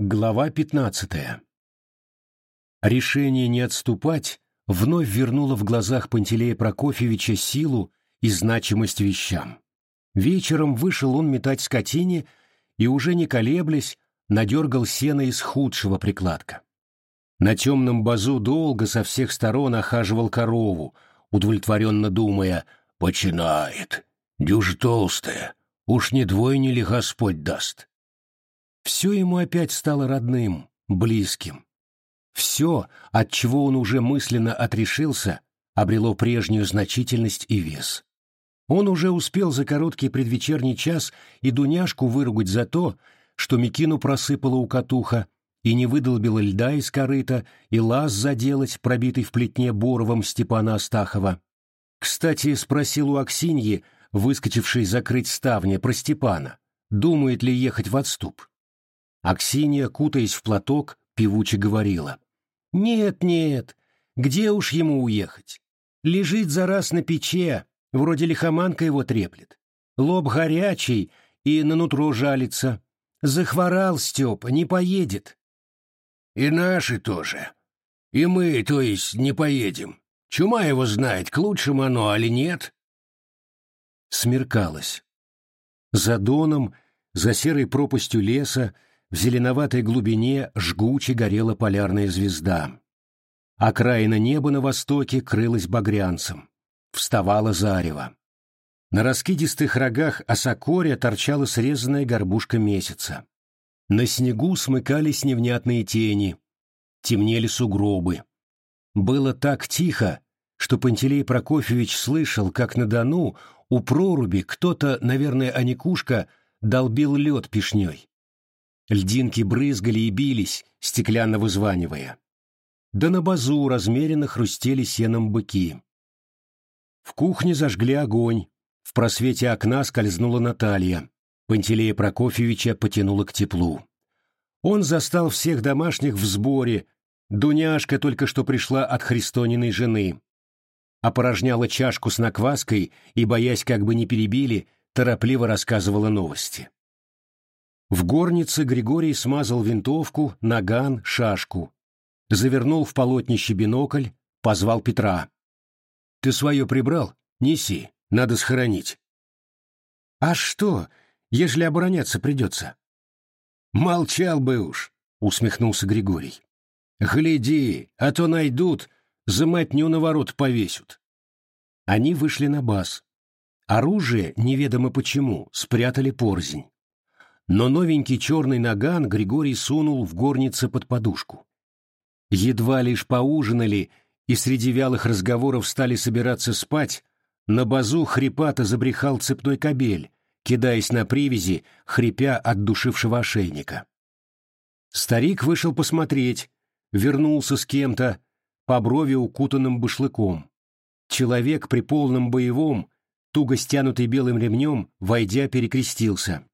Глава пятнадцатая. Решение не отступать вновь вернуло в глазах Пантелея Прокофьевича силу и значимость вещам. Вечером вышел он метать скотине и, уже не колеблясь, надергал сено из худшего прикладка. На темном базу долго со всех сторон охаживал корову, удовлетворенно думая «Починает, дюж толстая, уж не двойни ли Господь даст». Все ему опять стало родным, близким. Все, от чего он уже мысленно отрешился, обрело прежнюю значительность и вес. Он уже успел за короткий предвечерний час и Дуняшку выругать за то, что Микину просыпала у катуха и не выдолбила льда из корыта, и лаз заделать, пробитый в плетне боровом Степана Астахова. Кстати, спросил у Аксиньи, выскочившей закрыть ставни, про Степана, думает ли ехать в отступ. Аксинья, кутаясь в платок, певуче говорила. «Нет, нет, где уж ему уехать? Лежит за раз на пече, вроде лихоманка его треплет. Лоб горячий и на нутро жалится. Захворал Степа, не поедет». «И наши тоже. И мы, то есть, не поедем. Чума его знает, к лучшему оно, али нет?» Смеркалось. За доном, за серой пропастью леса, в зеленоватой глубине жгуче горела полярная звезда. Окраина неба на востоке крылась багрянцем. Вставала зарево. На раскидистых рогах осокоря торчала срезанная горбушка месяца. На снегу смыкались невнятные тени. Темнели сугробы. Было так тихо, что Пантелей Прокофьевич слышал, как на Дону у проруби кто-то, наверное, Аникушка, долбил лед пешней. Льдинки брызгали и бились, стеклянно вызванивая. Да на базу размеренно хрустели сеном быки. В кухне зажгли огонь, в просвете окна скользнула Наталья. Пантелея Прокофьевича потянула к теплу. Он застал всех домашних в сборе, Дуняшка только что пришла от Христониной жены. Опорожняла чашку с накваской и, боясь, как бы не перебили, торопливо рассказывала новости. В горнице Григорий смазал винтовку, наган, шашку. Завернул в полотнище бинокль, позвал Петра. «Ты свое прибрал? Неси, надо схоронить». «А что, ежели обороняться придется?» «Молчал бы уж», — усмехнулся Григорий. «Гляди, а то найдут, за матню на ворот повесят». Они вышли на баз. Оружие, неведомо почему, спрятали порзень но новенький черный наган Григорий сунул в горнице под подушку. Едва лишь поужинали и среди вялых разговоров стали собираться спать, на базу хрипато забрехал цепной кобель, кидаясь на привязи, хрипя от душившего ошейника. Старик вышел посмотреть, вернулся с кем-то, по брови укутанным башлыком. Человек при полном боевом, туго стянутый белым ремнем, войдя, перекрестился.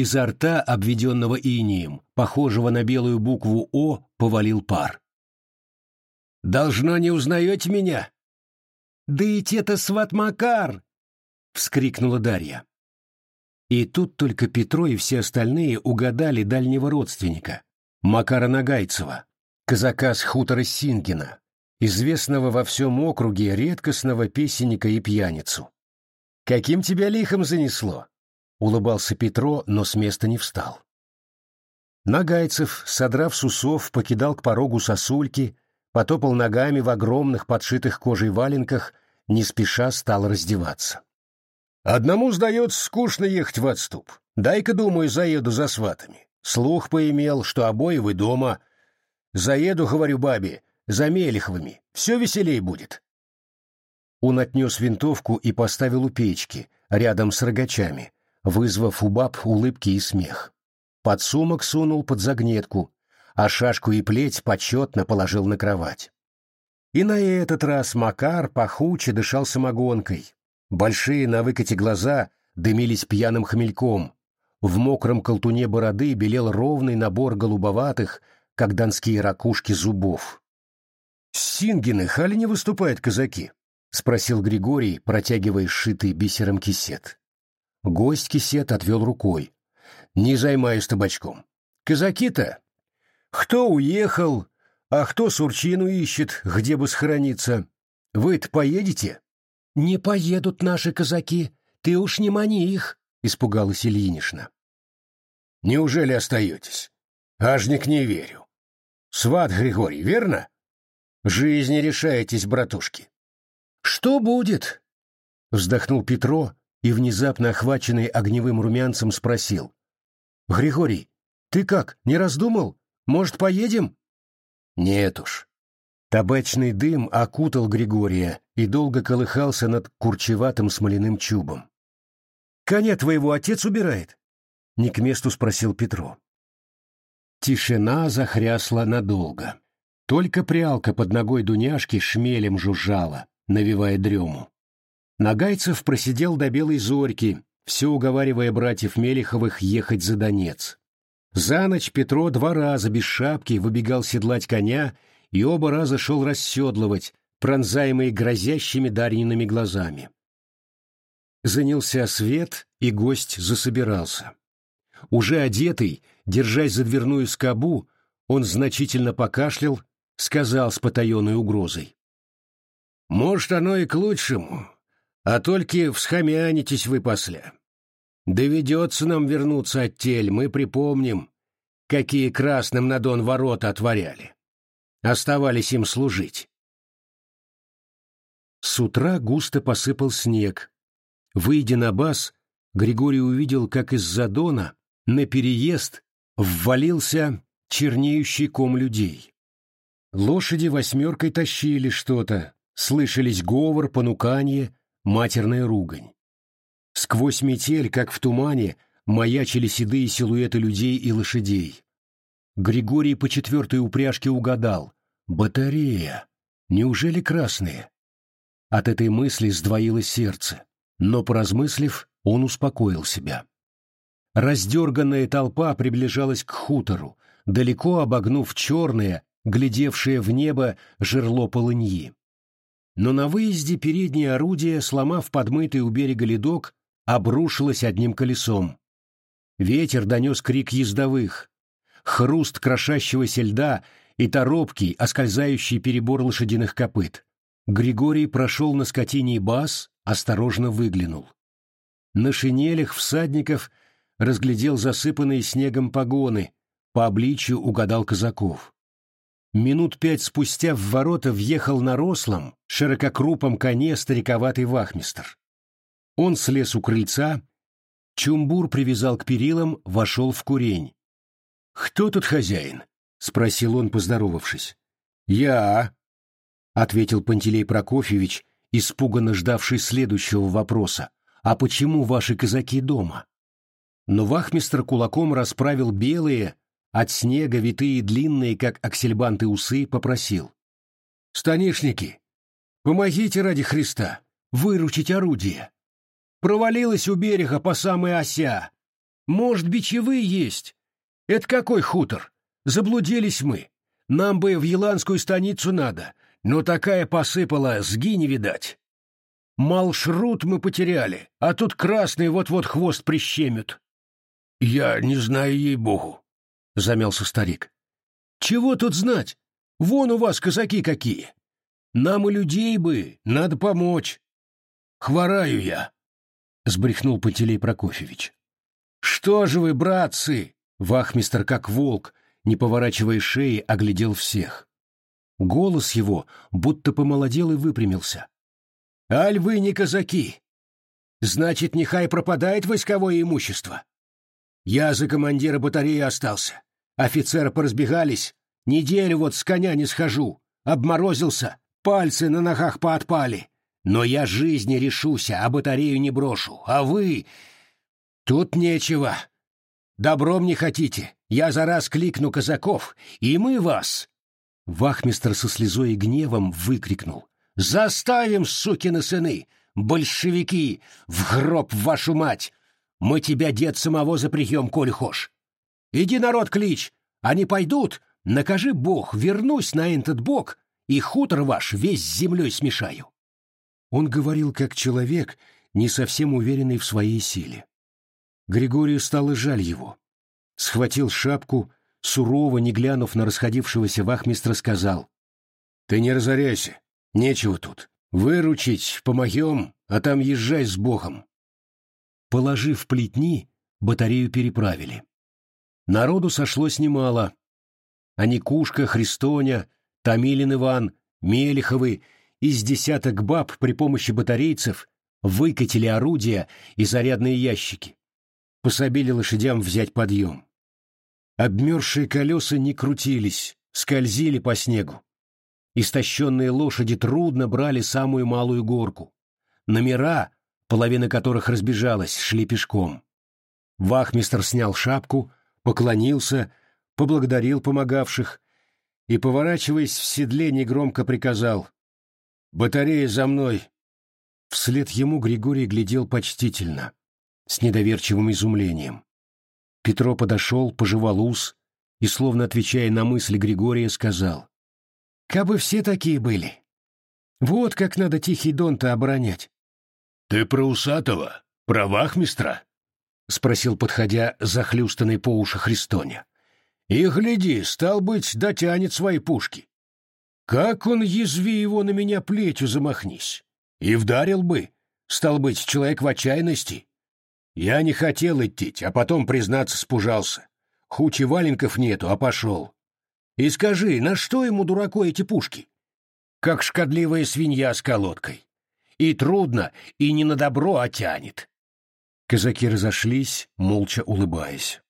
Изо рта, обведенного инием, похожего на белую букву «О», повалил пар. «Должно не узнаете меня?» «Да ведь это сват Макар!» — вскрикнула Дарья. И тут только Петро и все остальные угадали дальнего родственника, Макара Нагайцева, казака с хутора Сингина, известного во всем округе редкостного песенника и пьяницу. «Каким тебя лихом занесло?» Улыбался Петро, но с места не встал. Нагайцев, содрав с усов, покидал к порогу сосульки, потопал ногами в огромных подшитых кожей валенках, не спеша стал раздеваться. «Одному, сдается, скучно ехать в отступ. Дай-ка, думаю, заеду за сватами. Слух поимел, что обои вы дома. Заеду, говорю бабе, за Мелеховыми. Все веселей будет». Он отнес винтовку и поставил у печки, рядом с рогачами, вызвав у баб улыбки и смех. Под сумок сунул под загнетку, а шашку и плеть почетно положил на кровать. И на этот раз Макар пахуче дышал самогонкой. Большие на выкате глаза дымились пьяным хмельком. В мокром колтуне бороды белел ровный набор голубоватых, как донские ракушки зубов. «С Сингиных али не выступают казаки?» — спросил Григорий, протягивая сшитый бисером кисет. Гость кисет отвел рукой. «Не займаюсь табачком. Казаки-то, Кто уехал, а кто сурчину ищет, где бы схорониться. Вы-то поедете? Не поедут наши казаки, ты уж не мани их, испугалась Ильинишна. Неужели остаетесь? Ажник не верю. Сват Григорий, верно? Жизни решаетесь, братушки. Что будет? Вздохнул Петро и, внезапно охваченный огневым румянцем, спросил. Григорий, ты как, не раздумал? Может, поедем? Нет уж. Табачный дым окутал Григория и долго колыхался над курчеватым смоляным чубом. «Коня твоего отец убирает?» — не к месту спросил Петро. Тишина захрясла надолго. Только прялка под ногой Дуняшки шмелем жужжала, навевая дрему. Нагайцев просидел до белой зорьки, все уговаривая братьев Мелиховых ехать за Донец. За ночь Петро два раза без шапки выбегал седлать коня и оба раза шел расседлывать, пронзаемый грозящими Дарьиными глазами. Занялся свет, и гость засобирался. Уже одетый, держась за дверную скобу, он значительно покашлял, сказал с потаенной угрозой. «Может, оно и к лучшему, а только всхомянитесь вы после. Доведется нам вернуться от тель, мы припомним, какие красным на дон ворота отворяли. Оставались им служить. С утра густо посыпал снег. Выйдя на бас, Григорий увидел, как из-за дона на переезд ввалился чернеющий ком людей. Лошади восьмеркой тащили что-то, слышались говор, понуканье, матерная ругань. Сквозь метель, как в тумане, маячили седые силуэты людей и лошадей. Григорий по четвертой упряжке угадал. Батарея. Неужели красные? От этой мысли сдвоилось сердце, но, поразмыслив, он успокоил себя. Раздерганная толпа приближалась к хутору, далеко обогнув черное, глядевшее в небо жерло полыньи. Но на выезде переднее орудие, сломав подмытый у берега ледок, обрушилась одним колесом. Ветер донес крик ездовых, хруст крошащегося льда и торопкий, оскользающий перебор лошадиных копыт. Григорий прошел на скотине бас, осторожно выглянул. На шинелях всадников разглядел засыпанные снегом погоны, по обличию угадал казаков. Минут пять спустя в ворота въехал на рослом, ширококрупом коне стариковатый вахмистр. Он слез у крыльца, Чумбур привязал к перилам, вошел в курень. «Кто тут хозяин?» — спросил он, поздоровавшись. «Я», — ответил Пантелей Прокофьевич, испуганно ждавший следующего вопроса. «А почему ваши казаки дома?» Но вахмистр кулаком расправил белые, от снега витые длинные, как аксельбанты усы, попросил. «Станишники, помогите ради Христа, выручить орудие. Провалилась у берега по самой ося. Может, бичевые есть? Это какой хутор? Заблудились мы. Нам бы в Еланскую станицу надо, но такая посыпала, сги не видать. Малшрут мы потеряли, а тут красный вот-вот хвост прищемят. Я не знаю ей-богу, — замялся старик. Чего тут знать? Вон у вас казаки какие. Нам и людей бы, надо помочь. Хвораю я сбрехнул Пантелей Прокофьевич. «Что же вы, братцы?» Вахмистр, как волк, не поворачивая шеи, оглядел всех. Голос его будто помолодел и выпрямился. «Аль вы не казаки! Значит, нехай пропадает войсковое имущество. Я за командира батареи остался. Офицеры поразбегались. Неделю вот с коня не схожу. Обморозился, пальцы на ногах поотпали. Но я жизни решуся, а батарею не брошу. А вы... Тут нечего. Добром не хотите. Я за раз кликну казаков, и мы вас. Вахмистр со слезой и гневом выкрикнул. «Заставим, сукины сыны! Большевики! В гроб вашу мать! Мы тебя, дед, самого запрягем, коль хошь! Иди, народ, клич! Они пойдут! Накажи Бог, вернусь на этот бок, и хутор ваш весь с землей смешаю!» Он говорил как человек, не совсем уверенный в своей силе. Григорию стало жаль его. Схватил шапку, сурово, не глянув на расходившегося вахмистра, сказал. «Ты не разоряйся, нечего тут. Выручить помогем, а там езжай с Богом». Положив плетни, батарею переправили. Народу сошлось немало. Аникушка, Христоня, Томилин Иван, Мелеховы из десяток баб при помощи батарейцев выкатили орудия и зарядные ящики. Пособили лошадям взять подъем. Обмерзшие колеса не крутились, скользили по снегу. Истощенные лошади трудно брали самую малую горку. Номера, половина которых разбежалась, шли пешком. Вахмистр снял шапку, поклонился, поблагодарил помогавших и, поворачиваясь в седле, негромко приказал «Батарея за мной!» Вслед ему Григорий глядел почтительно, с недоверчивым изумлением. Петро подошел, пожевал ус и, словно отвечая на мысли Григория, сказал. «Кабы все такие были. Вот как надо Тихий Дон-то оборонять». «Ты про усатого? Про вахмистра?» — спросил, подходя захлюстанный по уши Христоня. «И гляди, стал быть, дотянет свои пушки. Как он, язви его, на меня плетью замахнись. И вдарил бы, стал быть, человек в отчаянности. Я не хотел идти, а потом, признаться, спужался. Хучи валенков нету, а пошел. И скажи, на что ему, дураку, эти пушки? Как шкодливая свинья с колодкой. И трудно, и не на добро, а тянет. Казаки разошлись, молча улыбаясь.